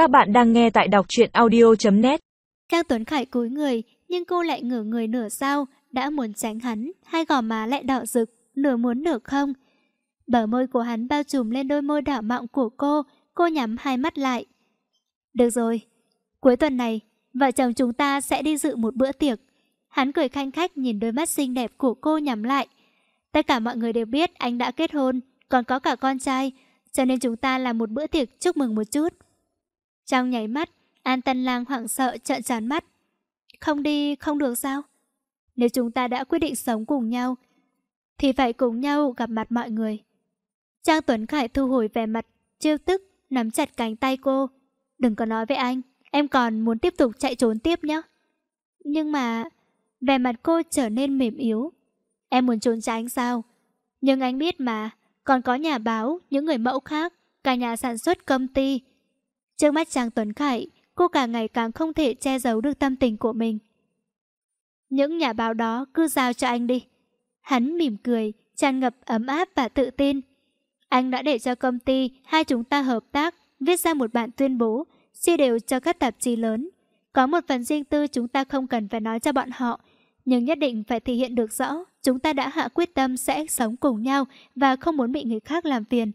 Các bạn đang nghe tại đọc truyện audio.net khang Tuấn Khải cúi người, nhưng cô lại ngửa người nửa sau, đã muốn tránh hắn, hai gò má lại đỏ rực, nửa muốn nửa không. Bờ môi của hắn bao trùm lên đôi môi đỏ mọng của cô, cô nhắm hai mắt lại. Được rồi, cuối tuần này, vợ chồng chúng ta sẽ đi dự một bữa tiệc. Hắn cười khanh khách nhìn đôi mắt xinh đẹp của cô nhắm lại. Tất cả mọi người đều biết anh đã kết hôn, còn có cả con trai, cho nên chúng ta làm một bữa tiệc chúc mừng một chút. Trong nháy mắt, An Tân Lang hoảng sợ trợn tròn mắt. Không đi không được sao? Nếu chúng ta đã quyết định sống cùng nhau, thì phải cùng nhau gặp mặt mọi người. Trang Tuấn Khải thu hồi vẻ mặt, trêu tức, nắm chặt cánh tay cô. Đừng có nói với anh, em còn muốn tiếp tục chạy trốn tiếp nhé. Nhưng mà, vẻ mặt cô trở nên mềm yếu. Em muốn trốn tránh sao? Nhưng anh biết mà, còn có nhà báo, những người mẫu khác, cả nhà sản xuất công ty. Trước mắt Trang Tuấn Khải, cô càng ngày càng không thể che giấu được tâm tình của mình. Những nhà báo đó cứ giao cho anh đi. Hắn mỉm cười, tràn ngập ấm áp và tự tin. Anh đã để cho công ty hai chúng ta hợp tác, viết ra một bản tuyên bố, chia đều cho các tạp chí lớn. Có một phần riêng tư chúng ta không cần phải nói cho bọn họ, nhưng nhất định phải thể hiện được rõ chúng ta đã hạ quyết tâm sẽ sống cùng nhau và không muốn bị người khác làm phiền.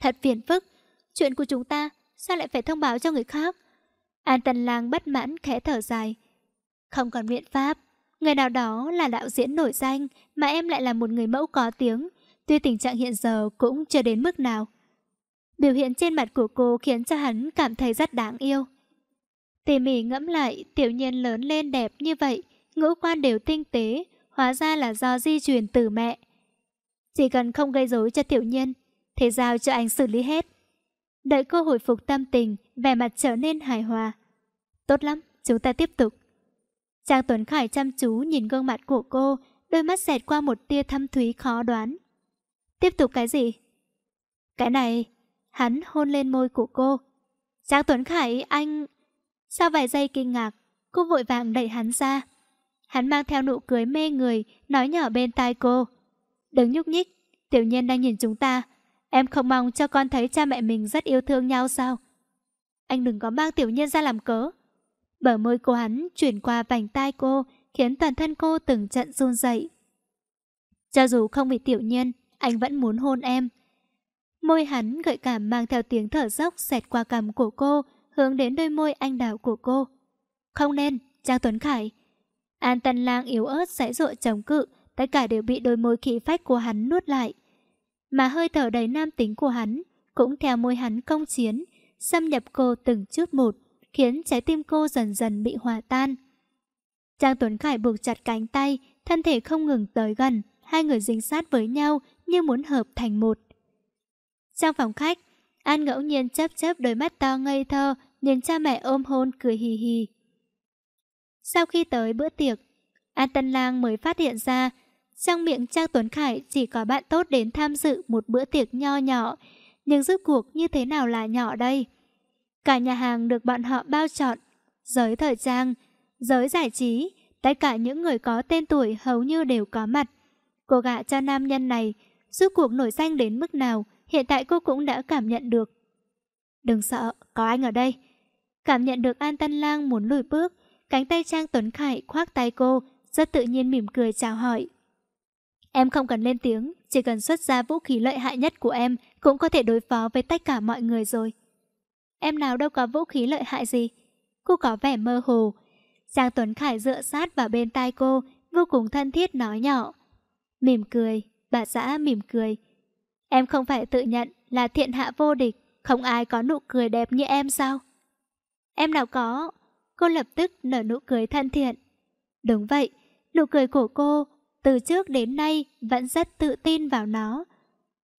Thật phiền phức, chuyện của chúng ta sao lại phải thông báo cho người khác? An Tần Lang bất mãn khẽ thở dài. Không còn biện pháp, người nào đó là đạo diễn nổi danh mà em lại là một người mẫu có tiếng, tuy tình trạng hiện giờ cũng chưa đến mức nào. Biểu hiện trên mặt của cô khiến cho hắn cảm thấy rất đáng yêu. Tỉ mỉ ngẫm lại, tiểu nhiên lớn lên đẹp như vậy, ngũ quan đều tinh tế, hóa ra là do di truyền từ mẹ. Chỉ cần không gây rối cho tiểu nhiên, thì giao cho anh xử lý hết. Đợi cô hồi phục tâm tình, vẻ mặt trở nên hài hòa. Tốt lắm, chúng ta tiếp tục. Trang Tuấn Khải chăm chú nhìn gương mặt của cô, đôi mắt xẹt qua một tia thâm thúy khó đoán. Tiếp tục cái gì? Cái này, hắn hôn lên môi của cô. Trang Tuấn Khải, anh... Sau vài giây kinh ngạc, cô vội vàng đẩy hắn ra. Hắn mang theo nụ cười mê người, nói nhỏ bên tai cô. Đừng nhúc nhích, tiểu nhân đang nhìn chúng ta. Em không mong cho con thấy cha mẹ mình rất yêu thương nhau sao? Anh đừng có mang tiểu nhân ra làm cớ. Bờ môi cô hắn chuyển qua vành tai cô, khiến toàn thân cô từng trận run dậy. Cho dù không bị tiểu nhân, anh vẫn muốn hôn em. Môi hắn gợi cảm mang theo tiếng thở dốc xẹt qua cằm của cô, hướng đến đôi môi anh đào của cô. Không nên, Trang Tuấn Khải. An Tân Lang yếu ớt sẽ dội chống cự, tất cả đều bị đôi môi khí phách của hắn nuốt lại. Mà hơi thở đầy nam tính của hắn cũng theo môi hắn công chiến, xâm nhập cô từng chút một, khiến trái tim cô dần dần bị hòa tan. Trang Tuấn Khải buộc chặt cánh tay, thân thể không ngừng tới gần, hai người dính sát với nhau như muốn hợp thành một. Trong phòng khách, An ngẫu nhiên chớp chớp đôi mắt to ngây thơ, nhìn cha mẹ ôm hôn cười hì hì. Sau khi tới bữa tiệc, An Tân Lang mới phát hiện ra trong miệng Trang Tuấn Khải chỉ có bạn tốt đến tham dự một bữa tiệc nho nhỏ, nhưng rốt cuộc như thế nào là nhỏ đây? Cả nhà hàng được bọn họ bao chọn giới thời trang, giới giải trí, tất cả những người có tên tuổi hầu như đều có mặt. Cô gạ cho nam nhân này, rốt cuộc nổi danh đến mức nào, hiện tại cô cũng đã cảm nhận được. Đừng sợ, có anh ở đây. Cảm nhận được An Tân Lang muốn lùi bước, cánh tay Trang Tuấn Khải khoác tay cô, rất tự nhiên mỉm cười chào hỏi. Em không cần lên tiếng, chỉ cần xuất ra vũ khí lợi hại nhất của em cũng có thể đối phó với tất cả mọi người rồi. Em nào đâu có vũ khí lợi hại gì. Cô có vẻ mơ hồ. Giang Tuấn Khải dựa sát vào bên tai cô, vô cùng thân thiết nói nhỏ. Mỉm cười, bà xã mỉm cười. Em không phải tự nhận là thiện hạ vô địch, không ai có nụ cười đẹp như em sao? Em nào có? Cô lập tức nở nụ cười thân thiện. Đúng vậy, nụ cười của cô từ trước đến nay vẫn rất tự tin vào nó.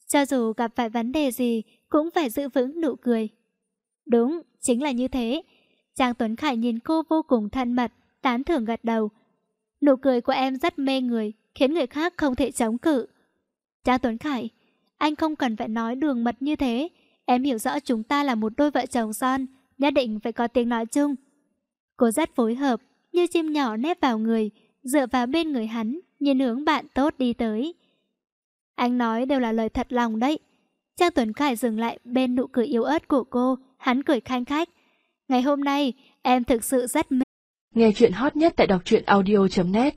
Cho dù gặp phải vấn đề gì cũng phải giữ vững nụ cười. Đúng, chính là như thế. Trang Tuấn Khải nhìn cô vô cùng thân mật, tán thưởng gật đầu. Nụ cười của em rất mê người, khiến người khác không thể chống cự. Trang Tuấn Khải, anh không cần phải nói đường mật như thế. Em hiểu rõ chúng ta là một đôi vợ chồng son, nhất định phải có tiếng nói chung. Cô rất phối hợp, như chim nhỏ nép vào người, dựa vào bên người hắn, nhìn hướng bạn tốt đi tới. Anh nói đều là lời thật lòng đấy. Trang Tuấn Khải dừng lại bên nụ cười yếu ớt của cô, hắn cười khanh khách. Ngày hôm nay, em thực sự rất mê. Nghe chuyện hot nhất tại đọc truyện audio.net